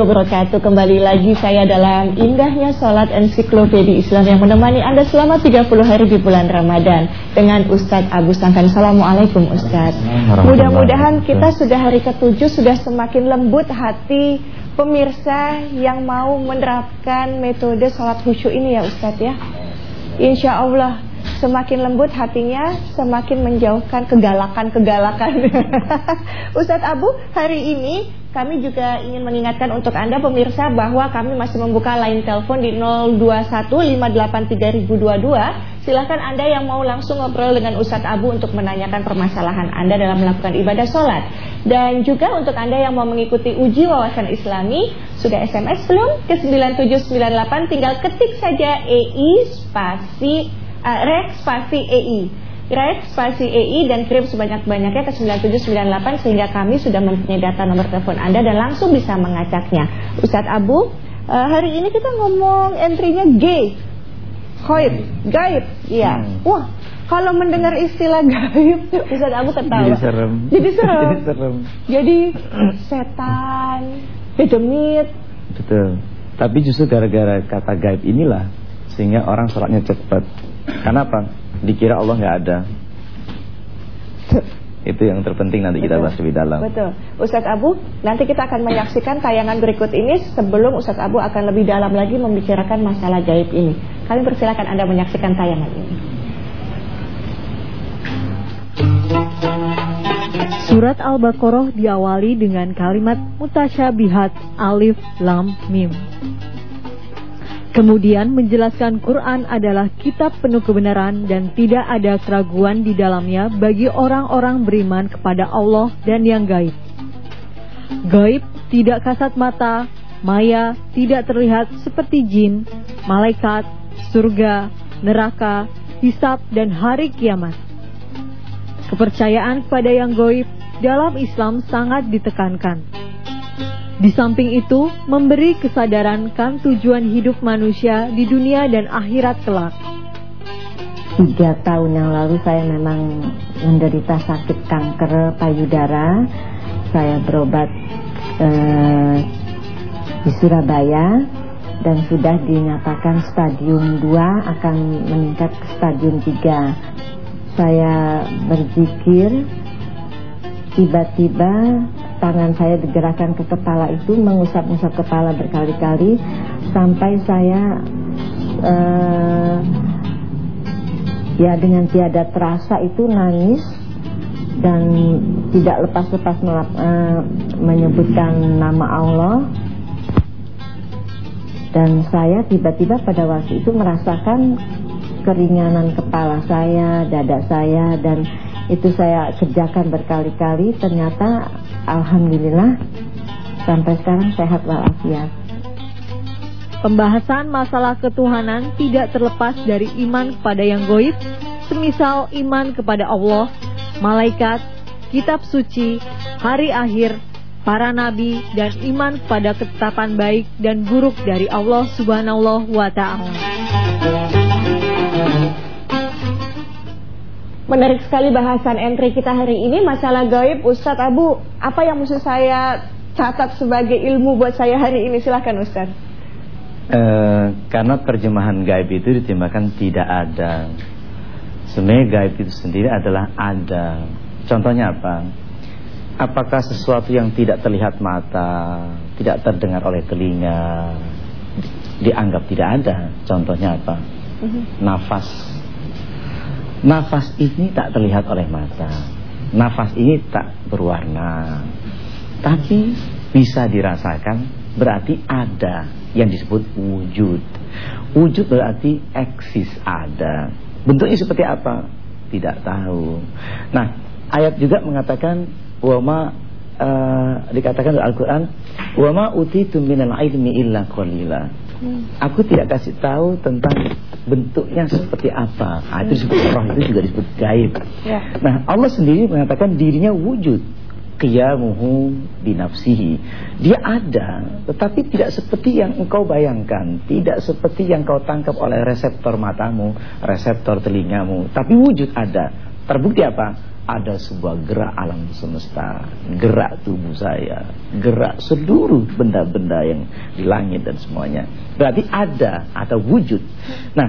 wabarakatuh. Kembali lagi saya dalam indahnya sholat ensiklopedi Islam yang menemani anda selama 30 hari di bulan Ramadan dengan Ustadz Abu Sangkan Assalamualaikum Ustadz. Mudah-mudahan kita sudah hari ketujuh sudah semakin lembut hati pemirsa yang mau menerapkan metode sholat khusyuk ini ya Ustadz ya. Insya Allah semakin lembut hatinya semakin menjauhkan kegalakan-kegalakan Ustadz Abu hari ini kami juga ingin mengingatkan untuk Anda pemirsa bahwa kami masih membuka line telepon di 02158322. Silahkan Anda yang mau langsung ngobrol dengan Ustadz Abu untuk menanyakan permasalahan Anda dalam melakukan ibadah sholat. Dan juga untuk Anda yang mau mengikuti uji wawasan islami, sudah SMS belum? Ke 9798 tinggal ketik saja EI spasi, uh, rek spasi EI. Write spasi EI dan kirim sebanyak-banyaknya ke 9798 sehingga kami sudah mempunyai data nomor telepon Anda dan langsung bisa mengacaknya. Ustadz Abu, uh, hari ini kita ngomong entrynya G. Gaib, gaib, iya. Hmm. Wah, kalau mendengar istilah gaib, Ustadz Abu ketawa. Jadi serem. Jadi serem. Jadi serem. Jadi setan, demit. Betul. Tapi justru gara-gara kata gaib inilah sehingga orang sholatnya cepat. Kenapa? dikira Allah nggak ada. Itu yang terpenting nanti kita bahas lebih dalam. Betul. Ustadz Abu, nanti kita akan menyaksikan tayangan berikut ini sebelum Ustadz Abu akan lebih dalam lagi membicarakan masalah gaib ini. Kami persilakan Anda menyaksikan tayangan ini. Surat Al-Baqarah diawali dengan kalimat mutasyabihat alif lam mim. Kemudian menjelaskan Quran adalah kitab penuh kebenaran dan tidak ada keraguan di dalamnya bagi orang-orang beriman kepada Allah dan yang gaib. Gaib tidak kasat mata, maya tidak terlihat seperti jin, malaikat, surga, neraka, hisab dan hari kiamat. Kepercayaan kepada yang gaib dalam Islam sangat ditekankan. Di samping itu, memberi kesadaran kan tujuan hidup manusia di dunia dan akhirat kelak. Tiga tahun yang lalu saya memang menderita sakit kanker payudara. Saya berobat eh, di Surabaya dan sudah dinyatakan stadium 2 akan meningkat ke stadium 3. Saya berzikir, tiba-tiba tangan saya digerakkan ke kepala itu mengusap-usap kepala berkali-kali sampai saya uh, ya dengan tiada terasa itu nangis dan tidak lepas-lepas uh, menyebutkan nama Allah. Dan saya tiba-tiba pada waktu itu merasakan keringanan kepala saya, dada saya dan itu saya kerjakan berkali-kali ternyata Alhamdulillah sampai sekarang sehat walafiat. Pembahasan masalah ketuhanan tidak terlepas dari iman kepada yang goib, semisal iman kepada Allah, malaikat, kitab suci, hari akhir, para nabi, dan iman pada ketetapan baik dan buruk dari Allah subhanahu wa ta'ala. Menarik sekali bahasan entry kita hari ini. Masalah gaib Ustadz Abu Apa yang mesti saya catat sebagai ilmu buat saya hari ini? Silahkan Ustadz. Uh, Karena terjemahan gaib itu diterjemahkan tidak ada. Sebenarnya gaib itu sendiri adalah ada. Contohnya apa? Apakah sesuatu yang tidak terlihat mata Tidak terdengar oleh telinga Dianggap tidak ada? Contohnya apa? Mhm. Nafas Nafas ini tak terlihat oleh mata. Nafas ini tak berwarna. Tapi bisa dirasakan Berarti ada Yang disebut wujud. Wujud berarti eksis ada. Bentuknya seperti apa? Tidak tahu. Nah ayat juga mengatakan Wama uh, Dikatakan dalam Al-Quran Wama utitum minal ilmi illa qalila. Hmm. Aku tidak kasih tahu tentang bentuknya seperti apa. Nah, itu disebut roh itu juga disebut gaib. Ya. Nah, Allah sendiri mengatakan dirinya wujud. Qiyamuhu binafsihi. Dia ada, tetapi tidak seperti yang engkau bayangkan, tidak seperti yang kau tangkap oleh reseptor matamu, reseptor telingamu, tapi wujud ada. Terbukti apa? Ada sebuah gerak alam semesta, gerak tubuh saya, gerak seluruh benda-benda yang di langit dan semuanya. Berarti ada, ada wujud. Nah,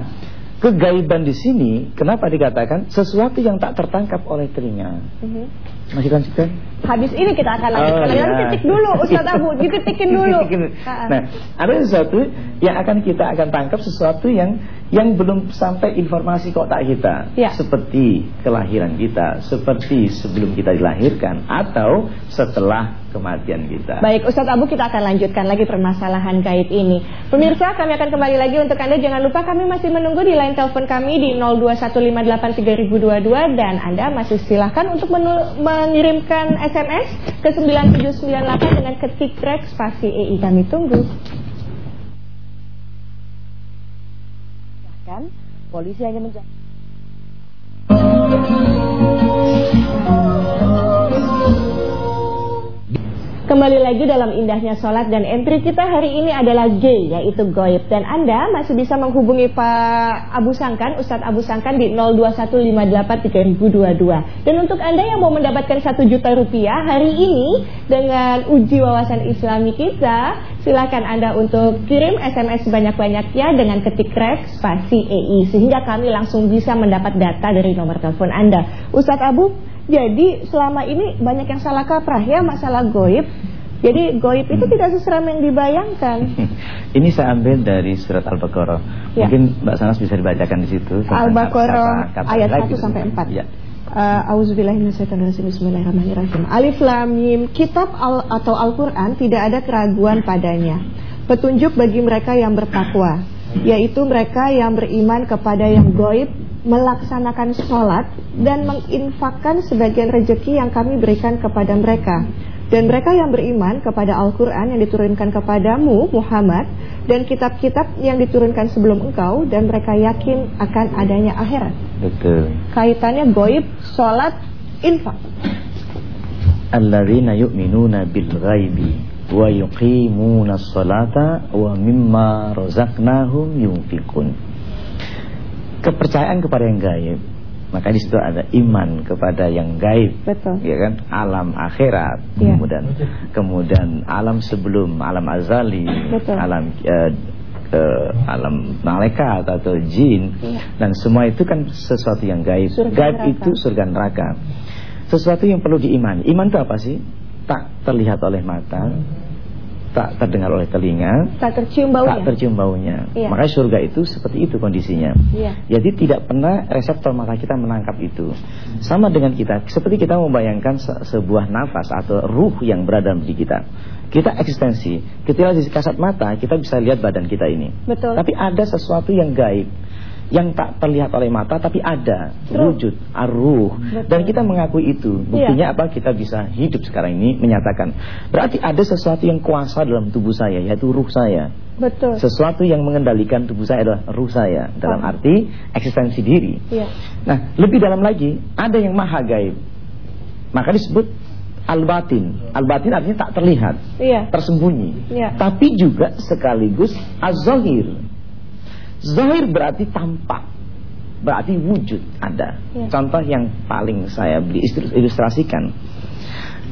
kegaiban di sini kenapa dikatakan sesuatu yang tak tertangkap oleh telinga. Mm-hmm. Masih lanjutkan? Habis ini kita akan lanjutkan. Oh, ya. titik dulu Ustaz Abu, dititikin dulu. Nah, ada sesuatu yang akan kita akan tangkap sesuatu yang yang belum sampai informasi kotak kita ya. seperti kelahiran kita, seperti sebelum kita dilahirkan atau setelah kematian kita. Baik, Ustadz Abu kita akan lanjutkan lagi permasalahan gaib ini. Pemirsa, kami akan kembali lagi untuk Anda jangan lupa kami masih menunggu di line telepon kami di 02158322 dan Anda masih silahkan untuk mengirimkan SMS ke 9798 dengan ketik rek spasi EI kami tunggu. kan polisi hanya menjaga Kembali lagi dalam indahnya sholat dan entry kita hari ini adalah G yaitu goib dan Anda masih bisa menghubungi Pak Abu Sangkan, Ustadz Abu Sangkan di 02158322 dan untuk Anda yang mau mendapatkan satu juta rupiah hari ini dengan uji wawasan Islami kita silakan Anda untuk kirim SMS sebanyak-banyaknya dengan ketik rek spasi EI sehingga kami langsung bisa mendapat data dari nomor telepon Anda. Ustadz Abu jadi selama ini banyak yang salah kaprah ya masalah goib. Jadi goib itu hmm. tidak seseram yang dibayangkan. ini saya ambil dari surat Al-Baqarah. Ya. Mungkin Mbak Sanas bisa dibacakan di situ. Al-Baqarah ayat 1 sampai 4. Ya. Uh, Bismillahirrahmanirrahim. Alif Lam Mim. Kitab al atau Al-Qur'an tidak ada keraguan padanya. Petunjuk bagi mereka yang bertakwa, yaitu mereka yang beriman kepada yang goib melaksanakan sholat dan menginfakkan sebagian rejeki yang kami berikan kepada mereka. Dan mereka yang beriman kepada Al-Quran yang diturunkan kepadamu, Muhammad, dan kitab-kitab yang diturunkan sebelum engkau, dan mereka yakin akan adanya akhirat. Betul. Kaitannya goib, sholat, infak. Alladzina yu'minuna bil ghaibi wa yuqimuna salata wa mimma razaqnahum yunfikun kepercayaan kepada yang gaib. Maka di situ ada iman kepada yang gaib. Betul. Ya kan? Alam akhirat. Ya. kemudian kemudian alam sebelum alam azali betul. alam uh, uh, alam malaikat atau jin. Ya. dan semua itu kan sesuatu yang gaib. Surga gaib neraka. itu surga neraka. Sesuatu yang perlu diimani. Iman itu apa sih? Tak terlihat oleh mata tak terdengar oleh telinga, tak tercium baunya. Tak tercium baunya. Iya. Makanya surga itu seperti itu kondisinya. Iya. Jadi tidak pernah reseptor mata kita menangkap itu. Sama dengan kita, seperti kita membayangkan se sebuah nafas atau ruh yang berada di kita. Kita eksistensi, ketika di kasat mata kita bisa lihat badan kita ini. Betul. Tapi ada sesuatu yang gaib yang tak terlihat oleh mata tapi ada. Wujud aruh dan kita mengakui itu. Buktinya iya. apa? Kita bisa hidup sekarang ini menyatakan. Berarti ada sesuatu yang kuasa dalam tubuh saya yaitu ruh saya. Betul. Sesuatu yang mengendalikan tubuh saya adalah ruh saya. Dalam oh. arti eksistensi diri. Iya. nah lebih dalam lagi ada yang maha gaib. Maka disebut al-batin. Al-batin artinya tak terlihat. Iya. tersembunyi. Iya. tapi juga sekaligus az-zahir Zahir berarti tampak Berarti wujud ada ya. Contoh yang paling saya beli ilustrasikan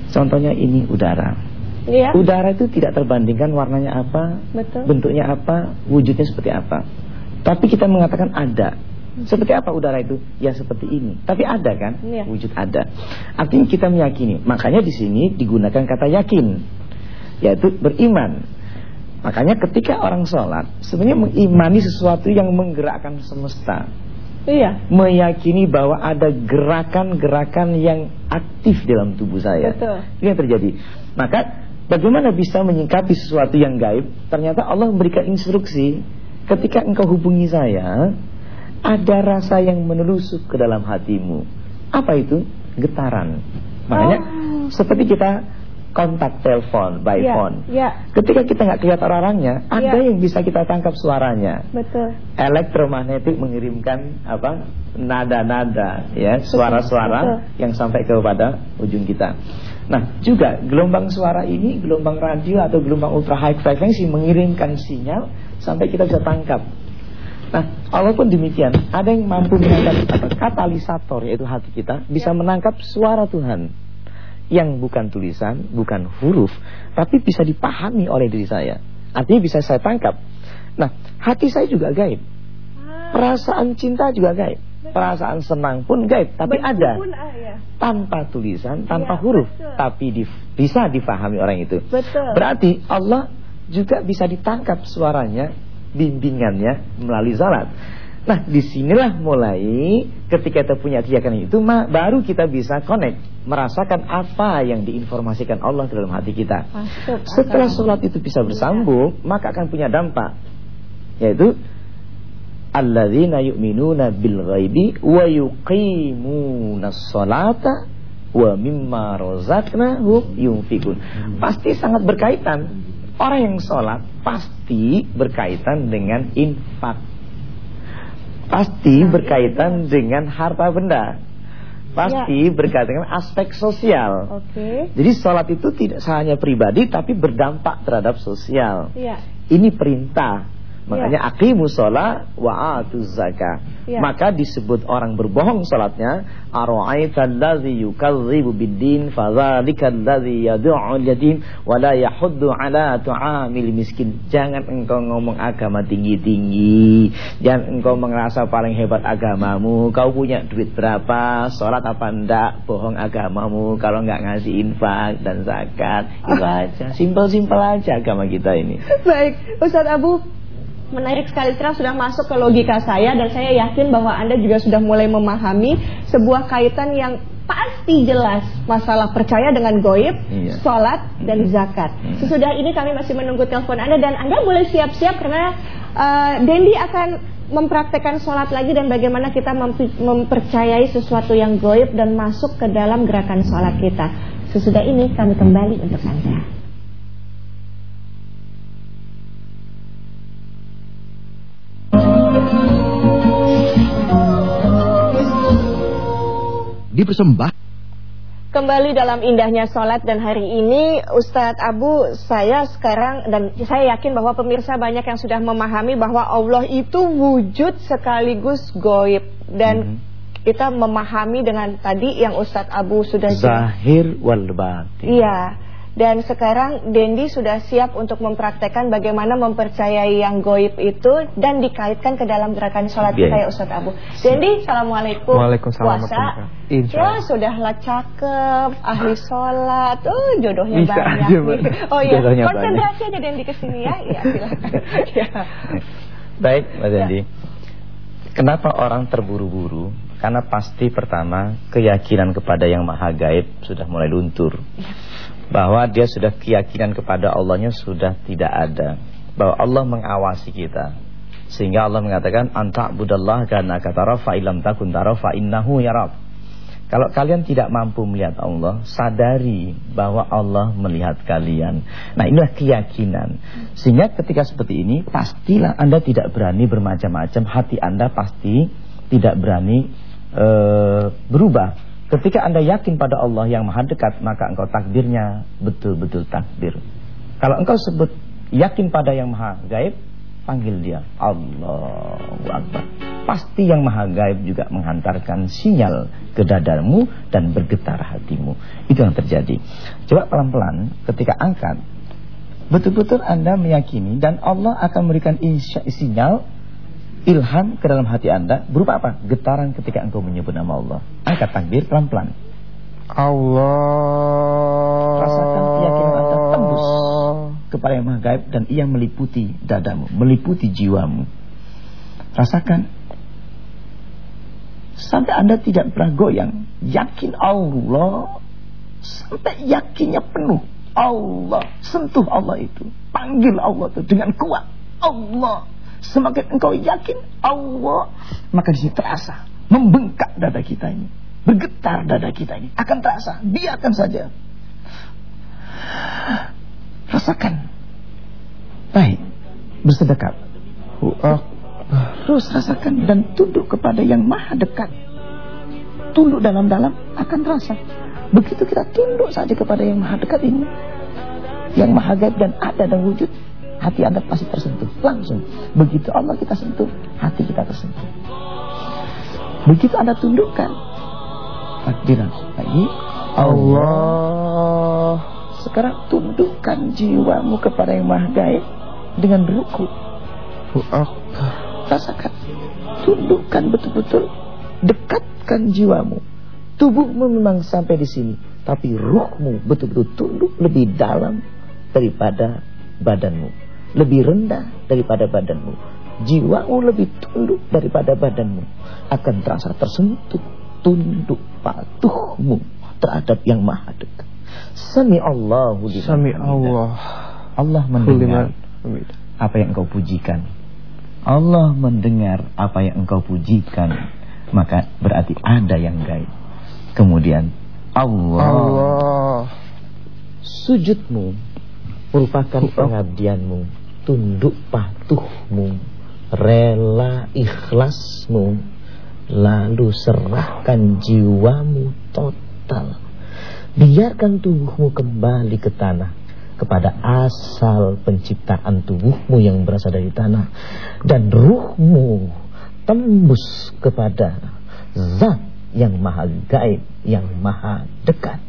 Contohnya ini udara ya. Udara itu tidak terbandingkan warnanya apa Betul. Bentuknya apa Wujudnya seperti apa Tapi kita mengatakan ada seperti apa udara itu? Ya seperti ini. Tapi ada kan? Ya. Wujud ada. Artinya kita meyakini. Makanya di sini digunakan kata yakin, yaitu beriman. Makanya ketika orang sholat Sebenarnya mengimani sesuatu yang menggerakkan semesta. Iya. Meyakini bahwa ada gerakan-gerakan yang aktif dalam tubuh saya. Betul. Ini yang terjadi. Maka bagaimana bisa menyingkapi sesuatu yang gaib? Ternyata Allah memberikan instruksi Ketika engkau hubungi saya Ada rasa yang menelusuk ke dalam hatimu. Apa itu? Getaran. Makanya oh. seperti kita kontak telepon by ya, phone. Ya. Ketika kita nggak kelihatan orangnya, ada ya. yang bisa kita tangkap suaranya. Betul. Elektromagnetik mengirimkan apa? nada-nada ya, suara-suara yang sampai kepada ujung kita. Nah, juga gelombang suara ini, gelombang radio atau gelombang ultra high frequency mengirimkan sinyal sampai kita bisa tangkap. Nah, walaupun demikian, ada yang mampu menangkap apa, katalisator yaitu hati kita bisa ya. menangkap suara Tuhan yang bukan tulisan, bukan huruf, tapi bisa dipahami oleh diri saya. Artinya bisa saya tangkap. Nah, hati saya juga gaib. Ah. Perasaan cinta juga gaib. Perasaan senang pun gaib, tapi betul ada. Pun, ah, ya. Tanpa tulisan, tanpa ya, huruf, betul. tapi di, bisa difahami orang itu. Betul. Berarti Allah juga bisa ditangkap suaranya bimbingannya melalui salat. Nah, di sinilah mulai ketika kita punya keyakinan itu, baru kita bisa connect, merasakan apa yang diinformasikan Allah ke dalam hati kita. Masuk, Setelah sholat itu bisa bersambung, ya. maka akan punya dampak, yaitu alladzina yu'minuna bil ghaibi wa yuqimuna sholata wa mimma razaqnahum yunfikun. Pasti sangat berkaitan Orang yang sholat pasti berkaitan dengan infak Pasti berkaitan dengan harta benda Pasti ya. berkaitan dengan aspek sosial Oke. Jadi sholat itu tidak hanya pribadi Tapi berdampak terhadap sosial ya. Ini perintah Makanya ya. aqimu sholat wa atuz zakah. Ya. Maka disebut orang berbohong sholatnya. Ara'aital ladzi yukadzibu biddin fadzalikal ladzi yad'u yatim wa la yahuddu ala tu'amil miskin. Jangan engkau ngomong agama tinggi-tinggi. Jangan engkau merasa paling hebat agamamu. Kau punya duit berapa? Sholat apa enggak? Bohong agamamu kalau enggak ngasih infak dan zakat. Itu aja. Simpel-simpel aja agama kita ini. Baik, Ustaz Abu Menarik sekali sekarang sudah masuk ke logika saya dan saya yakin bahwa Anda juga sudah mulai memahami sebuah kaitan yang pasti jelas masalah percaya dengan goib, iya. sholat dan zakat. Hmm. Sesudah ini kami masih menunggu telepon Anda dan Anda boleh siap-siap karena uh, Dendi akan mempraktekkan sholat lagi dan bagaimana kita mempercayai sesuatu yang goib dan masuk ke dalam gerakan sholat kita. Sesudah ini kami kembali untuk Anda. Dipersembah Kembali dalam indahnya sholat dan hari ini Ustadz Abu saya sekarang dan saya yakin bahwa pemirsa banyak yang sudah memahami bahwa Allah itu wujud sekaligus goib dan mm -hmm. kita memahami dengan tadi yang Ustadz Abu sudah Zahir wal batin. Iya. Dan sekarang Dendi sudah siap untuk mempraktekkan bagaimana mempercayai yang goib itu dan dikaitkan ke dalam gerakan sholat kita ya Ustadz Abu. Dendi, Assalamualaikum. Waalaikumsalam. Puasa. Ya, sudahlah cakep, ahli sholat. Oh, jodohnya Bisa banyak aja, nih. Oh iya, konsentrasi banyak. aja Dendi ke sini ya. Iya, silakan. ya. Baik, Mas Dendi. Ya. Kenapa orang terburu-buru? Karena pasti pertama keyakinan kepada yang maha gaib sudah mulai luntur. Ya bahwa dia sudah keyakinan kepada Allahnya sudah tidak ada. Bahwa Allah mengawasi kita. Sehingga Allah mengatakan budallah karena kata fa ilam takun tara fa innahu yarab kalau kalian tidak mampu melihat Allah sadari bahwa Allah melihat kalian. Nah inilah keyakinan. Sehingga ketika seperti ini pastilah Anda tidak berani bermacam-macam. Hati Anda pasti tidak berani uh, berubah Ketika anda yakin pada Allah yang maha dekat Maka engkau takdirnya betul-betul takdir Kalau engkau sebut yakin pada yang maha gaib Panggil dia. Allahu Akbar. Pasti yang maha gaib juga menghantarkan sinyal ke dadamu Dan bergetar hatimu. Itu yang terjadi. Coba pelan-pelan ketika angkat Betul-betul anda meyakini Dan Allah akan memberikan sinyal ilham ke dalam hati anda berupa apa? Getaran ketika engkau menyebut nama Allah. Angkat takbir pelan-pelan. Allah. Rasakan keyakinan anda tembus kepada yang maha gaib dan ia meliputi dadamu, meliputi jiwamu. Rasakan. Sampai anda tidak pernah goyang. Yakin Allah. Sampai yakinnya penuh. Allah. Sentuh Allah itu. Panggil Allah itu dengan kuat. Allah. Semakin engkau yakin Allah, maka di sini terasa membengkak dada kita ini, bergetar dada kita ini, akan terasa, biarkan saja. Rasakan. Baik, bersedekap. Terus rasakan dan tunduk kepada yang maha dekat. Tunduk dalam-dalam akan terasa. Begitu kita tunduk saja kepada yang maha dekat ini. Yang maha gaib dan ada dan wujud hati Anda pasti tersentuh langsung. Begitu Allah kita sentuh, hati kita tersentuh. Begitu Anda tundukkan takbiran lagi Allah. Sekarang tundukkan jiwamu kepada yang Maha Gaib dengan ruku. Rasakan. Tundukkan betul-betul. Dekatkan jiwamu. Tubuhmu memang sampai di sini, tapi ruhmu betul-betul tunduk lebih dalam daripada badanmu, lebih rendah daripada badanmu. Jiwamu lebih tunduk daripada badanmu, akan terasa tersentuh, tunduk patuhmu terhadap yang maha dekat. Sami Allahu Sami Allah. Allah mendengar apa yang engkau pujikan. Allah mendengar apa yang engkau pujikan. Maka berarti ada yang gaib. Kemudian Allah, Allah. Sujudmu merupakan pengabdianmu, tunduk patuhmu, rela ikhlasmu, lalu serahkan jiwamu total. Biarkan tubuhmu kembali ke tanah kepada asal penciptaan tubuhmu yang berasal dari tanah dan ruhmu tembus kepada zat yang maha gaib, yang maha dekat.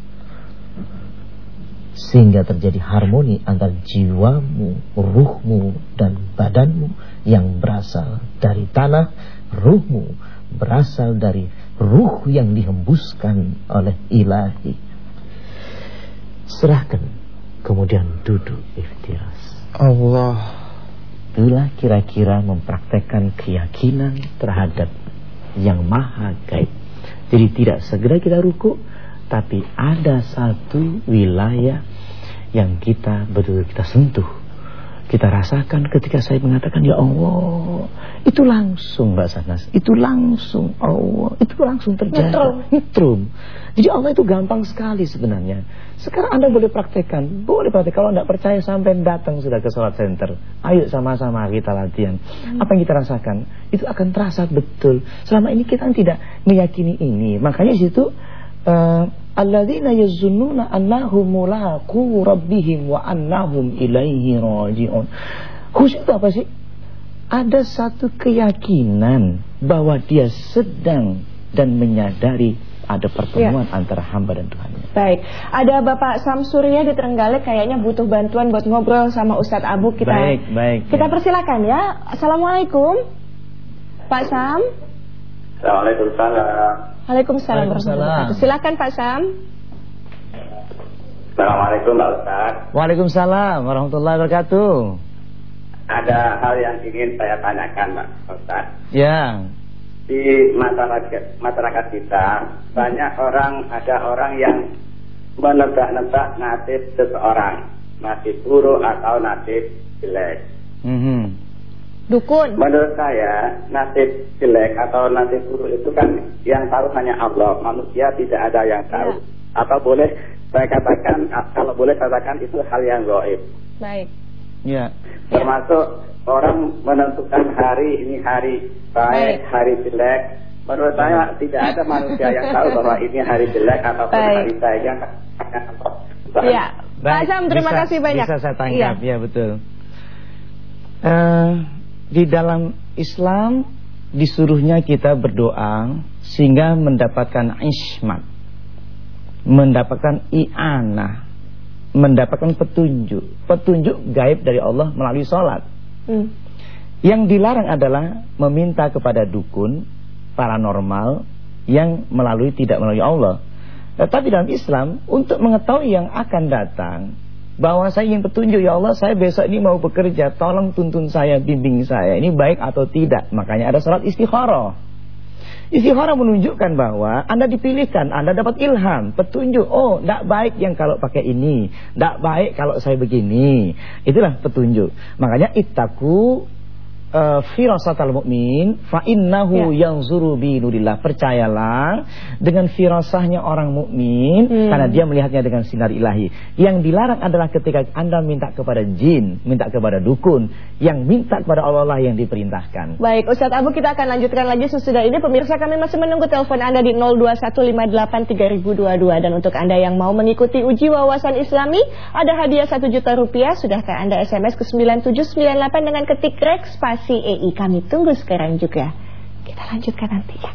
Sehingga terjadi harmoni antara jiwamu, ruhmu, dan badanmu yang berasal dari tanah, ruhmu berasal dari ruh yang dihembuskan oleh ilahi. Serahkan, kemudian duduk iftiras. Allah. Itulah kira-kira mempraktekkan keyakinan terhadap yang maha gaib. Jadi tidak segera kita ruku Tapi ada satu wilayah yang kita betul kita sentuh. Kita rasakan ketika saya mengatakan ya Allah itu langsung Mbak Sanas itu langsung Allah. Itu langsung terjadi. Nyetrum. Jadi Allah itu gampang sekali sebenarnya. Sekarang Anda boleh praktekkan. Boleh praktek. Kalau tidak percaya sampai datang sudah ke sholat center ayo sama-sama kita latihan. Hmm. apa yang kita rasakan? Itu akan terasa betul. Selama ini kita tidak meyakini ini. Makanya situ uh, alladzina yazunnuna annahum mulaqu rabbihim wa annahum ilaihi raji'un. Khusyuk itu apa sih? Ada satu keyakinan bahwa dia sedang dan menyadari ada pertemuan ya. antara hamba dan Tuhan. Baik, ada Bapak Samsurya di Trenggalek kayaknya butuh bantuan buat ngobrol sama Ustadz Abu kita. Baik, baik. Kita ya. persilakan ya. Assalamualaikum, Pak Sam. Assalamualaikum salam. Waalaikumsalam warahmatullahi Silakan Pak Sam. Assalamualaikum Pak Ustaz. Waalaikumsalam warahmatullahi wabarakatuh. Ada hal yang ingin saya tanyakan Pak Ustaz. Ya. Di masyarakat masyarakat kita banyak orang ada orang yang menebak-nebak nasib seseorang, nasib buruk atau nasib jelek. Mm -hmm. Dukun. Menurut saya nasib jelek atau nasib buruk itu kan yang tahu hanya Allah. Manusia tidak ada yang tahu. Ya. Atau boleh saya katakan kalau boleh katakan itu hal yang goib. Baik. Ya. Termasuk orang menentukan hari ini hari baik, baik. hari jelek. Menurut saya tidak ada manusia yang tahu bahwa ini hari jelek atau hari baik yang Ya. Pak Sam, terima bisa, kasih banyak. Bisa saya tangkap, ya, ya betul. Uh, di dalam Islam disuruhnya kita berdoa sehingga mendapatkan ismat, mendapatkan i'anah, mendapatkan petunjuk, petunjuk gaib dari Allah melalui sholat. Hmm. Yang dilarang adalah meminta kepada dukun, paranormal yang melalui tidak melalui Allah. Tetapi dalam Islam untuk mengetahui yang akan datang bahwa saya ingin petunjuk ya Allah saya besok ini mau bekerja. Tolong tuntun saya bimbing saya. Ini baik atau tidak? Makanya ada salat istikharah. Istikharah menunjukkan bahwa anda dipilihkan anda dapat ilham petunjuk oh tidak baik yang kalau pakai ini. Tidak baik kalau saya begini. Itulah petunjuk. Makanya itaku uh, firasatal mukmin fa innahu Ya. yanzuru bi nurillah. Percayalah dengan firasahnya orang mukmin Hmm. karena dia melihatnya dengan sinar ilahi. Yang dilarang adalah ketika Anda minta kepada jin, minta kepada dukun, yang minta kepada Allah lah yang diperintahkan. Baik, Ustadz Abu kita akan lanjutkan lagi sesudah ini. Pemirsa kami masih menunggu telepon Anda di 02158322 dan untuk Anda yang mau mengikuti uji wawasan Islami, ada hadiah 1 juta rupiah. Sudahkah Anda SMS ke 9798 dengan ketik rek spasi EI? Kami tunggu sekarang juga. Kita lanjutkan nanti ya.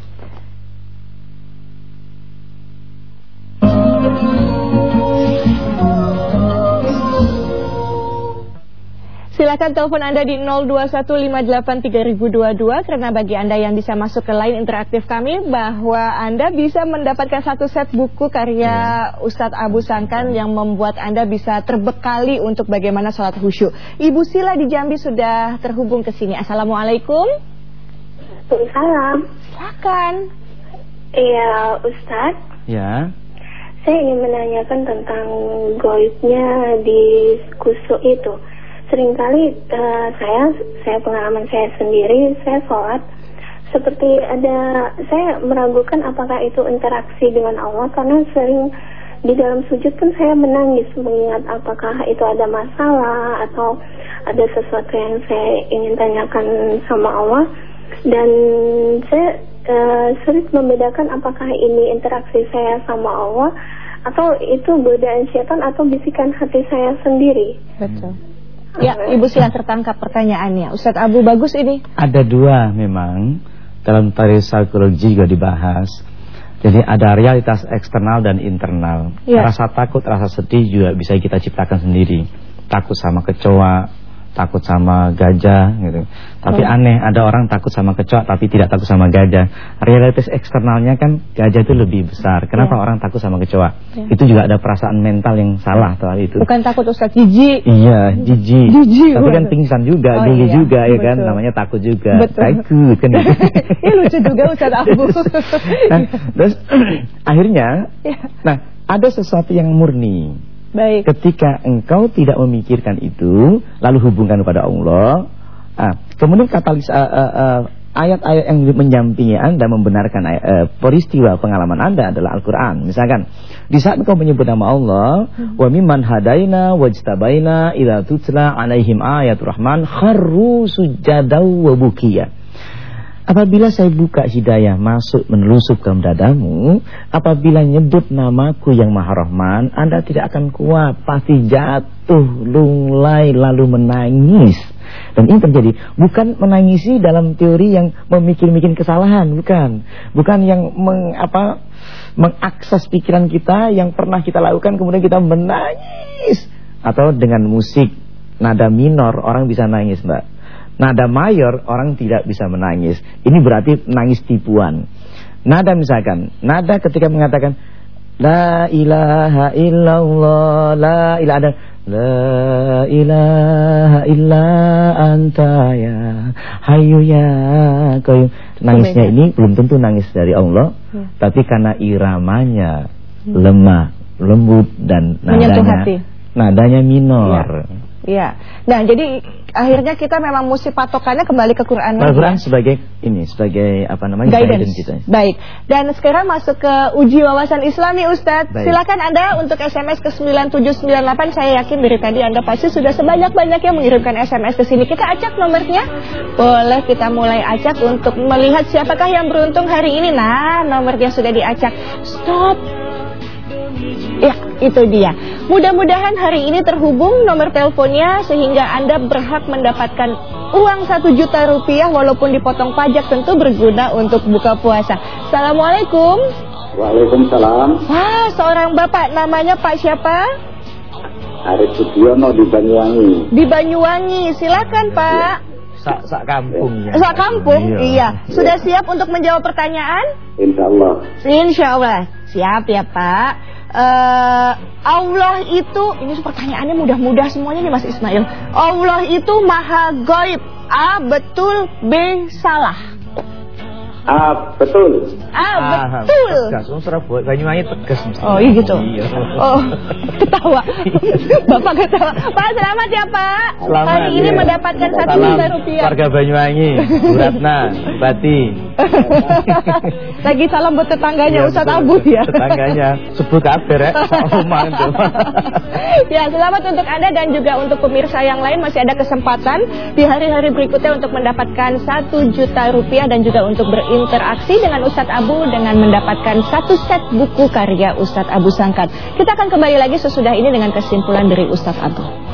Silakan telepon Anda di 02158322 karena bagi Anda yang bisa masuk ke line interaktif kami bahwa Anda bisa mendapatkan satu set buku karya Ustadz Abu Sangkan yang membuat Anda bisa terbekali untuk bagaimana sholat khusyuk. Ibu Sila di Jambi sudah terhubung ke sini. Assalamualaikum. Waalaikumsalam. Silakan. Iya, Ustadz. Ya. Saya ingin menanyakan tentang goibnya di kusuk itu. Seringkali eh, saya, saya pengalaman saya sendiri, saya sholat seperti ada, saya meragukan apakah itu interaksi dengan Allah karena sering di dalam sujud pun saya menangis mengingat apakah itu ada masalah atau ada sesuatu yang saya ingin tanyakan sama Allah dan saya eh, sulit membedakan apakah ini interaksi saya sama Allah atau itu godaan setan atau bisikan hati saya sendiri. Betul. Ya, Ibu Sila tertangkap pertanyaannya. Ustadz Abu bagus ini. Ada dua memang dalam teori psikologi juga dibahas. Jadi ada realitas eksternal dan internal. Ya. Rasa takut, rasa sedih juga bisa kita ciptakan sendiri. Takut sama kecoa, takut sama gajah gitu. Tapi Oh. aneh ada orang takut sama kecoa tapi tidak takut sama gajah. Realitas eksternalnya kan gajah itu lebih besar. Kenapa Ya. orang takut sama kecoa? Ya. Itu juga ada perasaan mental yang salah soal itu. Bukan takut Ustadz jijik. Iya, jijik. Jijik, Tapi kan pingsan juga, Oh, geli iya, juga ya kan, betul. namanya takut juga. Betul. Takut kan. Ini lucu juga Ustadz Abu. Nah, terus akhirnya, Ya. nah ada sesuatu yang murni. Baik. Ketika engkau tidak memikirkan itu, lalu hubungkan kepada Allah. Ah, kemudian katalis ah, ah, ah, ayat-ayat yang menyampingi Anda membenarkan ayat, eh, peristiwa pengalaman Anda adalah Al-Qur'an. Misalkan, di saat engkau menyebut nama Allah, wa mimman hadaina wajtabaina idza tutla alaihim ayatul rahman kharru sujadaw wa bukiya. Apabila saya buka hidayah masuk menelusup ke dadamu Apabila nyebut namaku yang maha rahman Anda tidak akan kuat. Pasti jatuh, lunglai, lalu menangis. Dan ini terjadi. Bukan menangisi dalam teori yang memikir-mikir kesalahan Bukan. Bukan yang meng, apa, mengakses pikiran kita Yang pernah kita lakukan kemudian kita menangis. Atau dengan musik nada minor orang bisa nangis mbak Nada mayor orang tidak bisa menangis. Ini berarti nangis tipuan. Nada misalkan, nada ketika mengatakan La ilaha illallah, la ilaha ada La ilaha illa anta ya Hayu ya qayyum. Nangisnya ini belum tentu nangis dari Allah, Ya. tapi karena iramanya lemah, lembut dan Menyentuh nadanya hati. nadanya minor. Iya. Nah, jadi akhirnya kita memang mesti patokannya kembali ke Quran. Al-Quran sebagai ini sebagai apa namanya Guidance. kita. Baik. Dan sekarang masuk ke uji wawasan Islami Ustadz. Baik. Silakan Anda untuk SMS ke 9798. Saya yakin dari tadi Anda pasti sudah sebanyak-banyaknya mengirimkan SMS ke sini. Kita acak nomornya. Boleh kita mulai acak untuk melihat siapakah yang beruntung hari ini. Nah, nomornya sudah diacak. Stop. Ya, itu dia. Mudah-mudahan hari ini terhubung nomor teleponnya sehingga Anda berhak mendapatkan uang satu juta rupiah walaupun dipotong pajak tentu berguna untuk buka puasa. Assalamualaikum. Waalaikumsalam. Wah, seorang bapak namanya Pak siapa? Arif Sudiono di Banyuwangi. Di Banyuwangi. Silakan Pak. Sak sak kampungnya. Sak kampung, iya. Sudah siap untuk menjawab pertanyaan? Insya Allah. Insya Allah. Siap ya Pak. Eh, Allah itu, ini pertanyaannya mudah-mudah semuanya nih Mas Ismail. Allah itu maha goib. A betul, B salah. Ah, betul. Ah, betul. Tegas, oh, Surabaya, Banyuwangi tegas. mesti. Oh, iya gitu. Iya. Oh, ketawa. Bapak ketawa. Pak, selamat ya, Pak. Selamat. Hari ini iya. mendapatkan satu juta rupiah. Warga Banyuwangi, Bu Ratna, Bati. Lagi salam buat tetangganya Ustadz betul. Abu ya. Tetangganya, sebut kabar ya. Itu. ya, selamat untuk Anda dan juga untuk pemirsa yang lain masih ada kesempatan di hari-hari berikutnya untuk mendapatkan satu juta rupiah dan juga untuk berinteraksi dengan Ustadz Abu dengan mendapatkan satu set buku karya Ustadz Abu Sangkat. Kita akan kembali lagi sesudah ini dengan kesimpulan dari Ustadz Abu.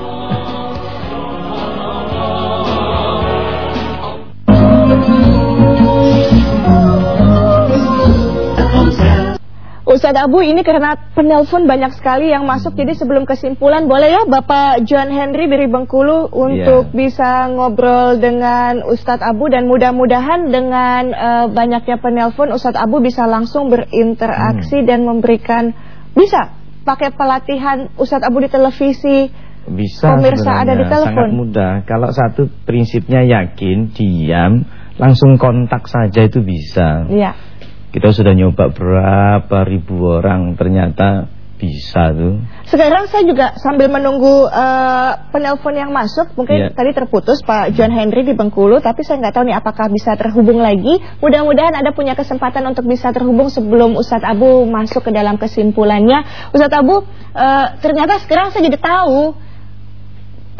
Ustadz Abu ini karena penelpon banyak sekali yang masuk Jadi sebelum kesimpulan boleh ya Bapak John Henry dari Bengkulu Untuk Iya. bisa ngobrol dengan Ustadz Abu Dan mudah-mudahan dengan eh, banyaknya penelpon Ustadz Abu bisa langsung berinteraksi Dan memberikan Bisa pakai pelatihan Ustadz Abu di televisi Bisa Pemirsa ada di telepon. Sangat mudah. Kalau satu prinsipnya yakin, diam, langsung kontak saja itu bisa. Iya Kita sudah nyoba berapa ribu orang, ternyata bisa tuh. Sekarang saya juga sambil menunggu eh, penelpon yang masuk, mungkin Iya. tadi terputus Pak John Henry di Bengkulu, tapi saya nggak tahu nih apakah bisa terhubung lagi. Mudah-mudahan ada punya kesempatan untuk bisa terhubung sebelum Ustadz Abu masuk ke dalam kesimpulannya. Ustadz Abu, eh, ternyata sekarang saya jadi tahu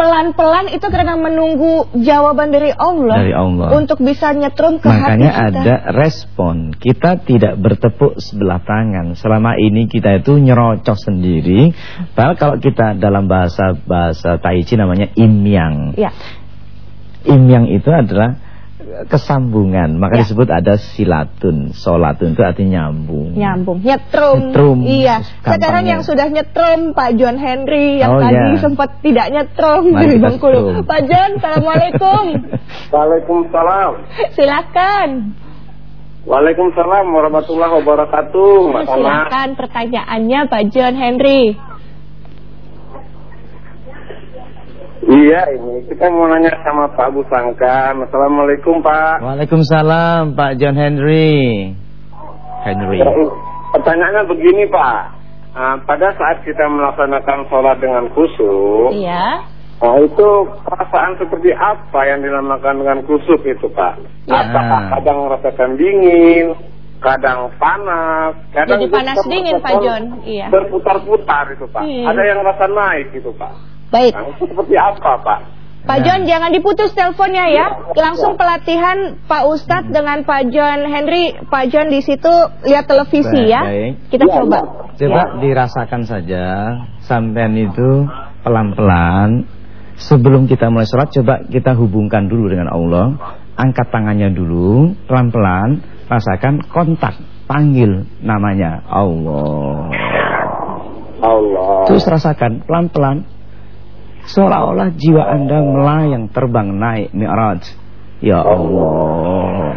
pelan-pelan itu karena menunggu jawaban dari Allah, Dari Allah. untuk bisa nyetrum ke Makanya hati kita. ada respon. Kita tidak bertepuk sebelah tangan. Selama ini kita itu nyerocos sendiri. Padahal kalau kita dalam bahasa bahasa Tai Chi namanya imyang. Ya. Imyang itu adalah kesambungan. Maka Ya. disebut ada silatun. Solatun itu artinya nyambung. Nyambung, nyetrum. Nyetrum. Iya. Gampangnya. Sekarang yang sudah nyetrum Pak John Henry yang Oh, tadi iya. sempat tidak nyetrum Mari dari Bengkulu. setrum. Pak John, assalamualaikum. Waalaikumsalam. Silakan. Waalaikumsalam warahmatullahi wabarakatuh. Silakan pertanyaannya Pak John Henry. Iya ini kita mau nanya sama Pak Abu Sangkan. Assalamualaikum Pak. Waalaikumsalam Pak John Henry. Henry. Ya, Pertanyaannya begini Pak. Ah, pada saat kita melaksanakan sholat dengan khusyuk, Iya. nah itu perasaan seperti apa yang dinamakan dengan khusyuk itu Pak? Ya. Apakah kadang merasakan dingin, kadang panas, kadang Jadi panas dingin, Pak John. Iya. Berputar-putar itu Pak. Hmm. Ada yang rasa naik gitu Pak. Baik. Nah, itu seperti apa Pak? Pak Ya. John jangan diputus teleponnya ya. Langsung pelatihan Pak Ustadz dengan Pak John Henry. Pak John di situ lihat televisi Baik, ya. baik. Kita Ya, coba. Coba dirasakan saja sampean itu pelan-pelan sebelum kita mulai sholat coba kita hubungkan dulu dengan Allah angkat tangannya dulu pelan-pelan rasakan kontak panggil namanya Allah Allah. terus rasakan pelan-pelan seolah-olah jiwa anda melayang terbang naik mi'raj. Ya Allah.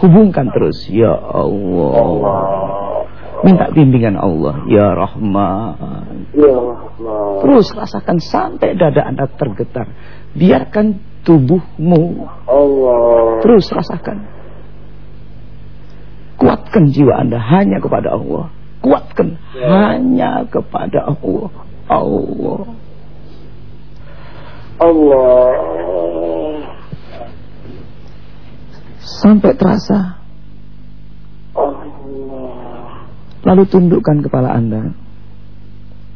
Hubungkan terus. Ya Allah. Minta bimbingan Allah. Ya Rahman. Ya terus rasakan sampai dada anda tergetar. Biarkan tubuhmu Allah. terus rasakan. Kuatkan jiwa anda hanya kepada Allah. Kuatkan hanya kepada Allah. Allah Allah. sampai terasa. Allah. lalu tundukkan kepala anda.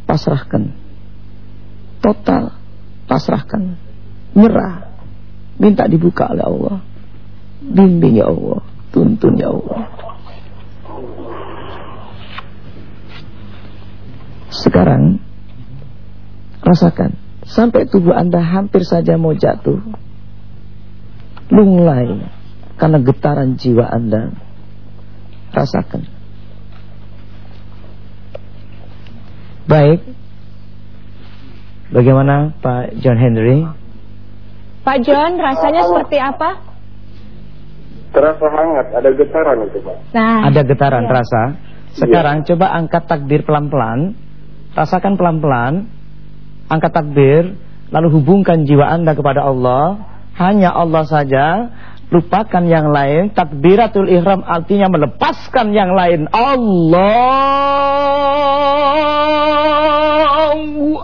Pasrahkan. Total pasrahkan. Nyerah. Minta dibuka oleh Allah. Bimbing ya Allah. Tuntun ya Allah. Sekarang rasakan sampai tubuh anda hampir saja mau jatuh. Lunglai karena getaran jiwa anda. Rasakan. Baik. Bagaimana Pak John Henry? Pak John rasanya seperti apa? Terasa hangat, ada getaran itu Pak. Nah, ada getaran iya. terasa. Sekarang coba angkat takbir pelan-pelan. Rasakan pelan-pelan angkat takbir lalu hubungkan jiwa anda kepada Allah hanya Allah saja lupakan yang lain. Takbiratul ihram artinya melepaskan yang lain. Allahu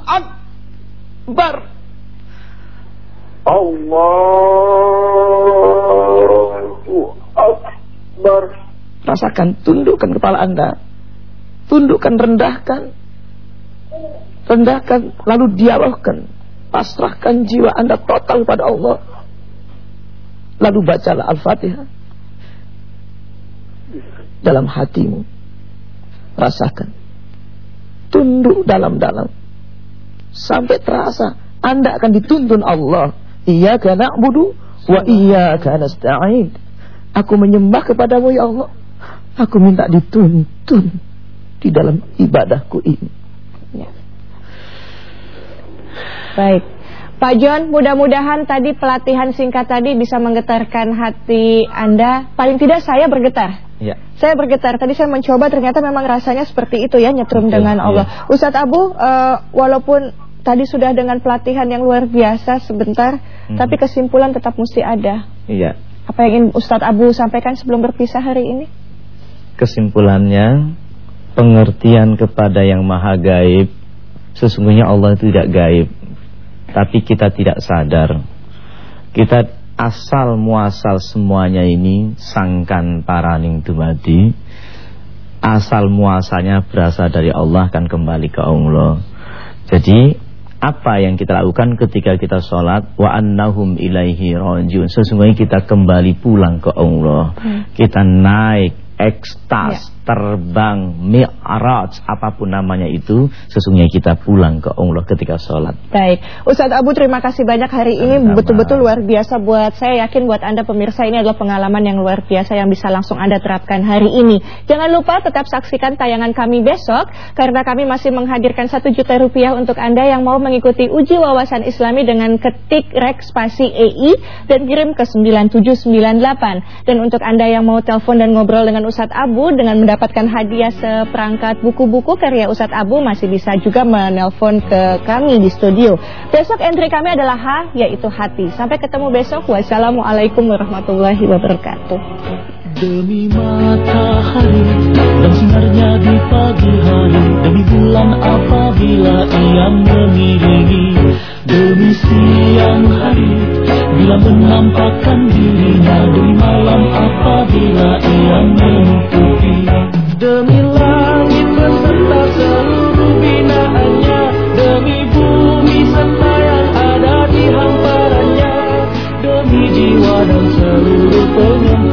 Akbar. Allahu Akbar. Rasakan, tundukkan kepala Anda. Tundukkan, rendahkan. Rendahkan, lalu dialogkan. Pasrahkan jiwa Anda total pada Allah. Lalu bacalah Al-Fatihah. Dalam hatimu. Rasakan. Tunduk dalam-dalam. Sampai terasa Anda akan dituntun Allah. Iyaka na'budu wa iyaka nasta'in. Aku menyembah kepadamu ya Allah. Aku minta dituntun di dalam ibadahku ini. Ya. Baik. Pak John, mudah-mudahan tadi pelatihan singkat tadi bisa menggetarkan hati Anda. Paling tidak saya bergetar. Ya. Saya bergetar. Tadi saya mencoba ternyata memang rasanya seperti itu ya nyetrum Betul, dengan Allah. iya. Ustadz Abu, eh, walaupun tadi sudah dengan pelatihan yang luar biasa sebentar, Mhm. tapi kesimpulan tetap mesti ada. Iya. Apa yang ingin Ustadz Abu sampaikan sebelum berpisah hari ini? Kesimpulannya pengertian kepada yang maha gaib sesungguhnya Allah itu tidak gaib tapi kita tidak sadar. Kita asal muasal semuanya ini sangkan paraning dumadi. Asal muasalnya berasal dari Allah kan kembali ke Allah. Jadi apa yang kita lakukan ketika kita sholat? Wa annahum ilaihi rajiun. Sesungguhnya kita kembali pulang ke Allah. Kita naik ekstas terbang mi'raj apa pun namanya itu sesungguhnya kita pulang ke Allah ketika sholat. Baik, Ustadz Abu terima kasih banyak hari ini. Betul-betul luar biasa buat saya yakin buat Anda pemirsa ini adalah pengalaman yang luar biasa yang bisa langsung Anda terapkan hari ini. Jangan lupa tetap saksikan tayangan kami besok karena kami masih menghadirkan satu juta rupiah untuk Anda yang mau mengikuti uji wawasan Islami dengan ketik rek spasi EI dan kirim ke 9798. Dan untuk Anda yang mau telepon dan ngobrol dengan Ustadz Abu dengan mendapatkan hadiah seperangkat buku-buku karya Ustadz Abu masih bisa juga menelpon ke kami di studio. Besok entry kami adalah H yaitu hati. Sampai ketemu besok. Wassalamualaikum warahmatullahi wabarakatuh. Demi matahari dan sinarnya di pagi hari Demi bulan apabila ia mengiringi Demi siang hari bila menampakkan dirinya Demi malam apabila ia menutupi Demi langit beserta seluruh binaannya Demi bumi serta yang ada di hamparannya Demi jiwa dan seluruh pengeluaran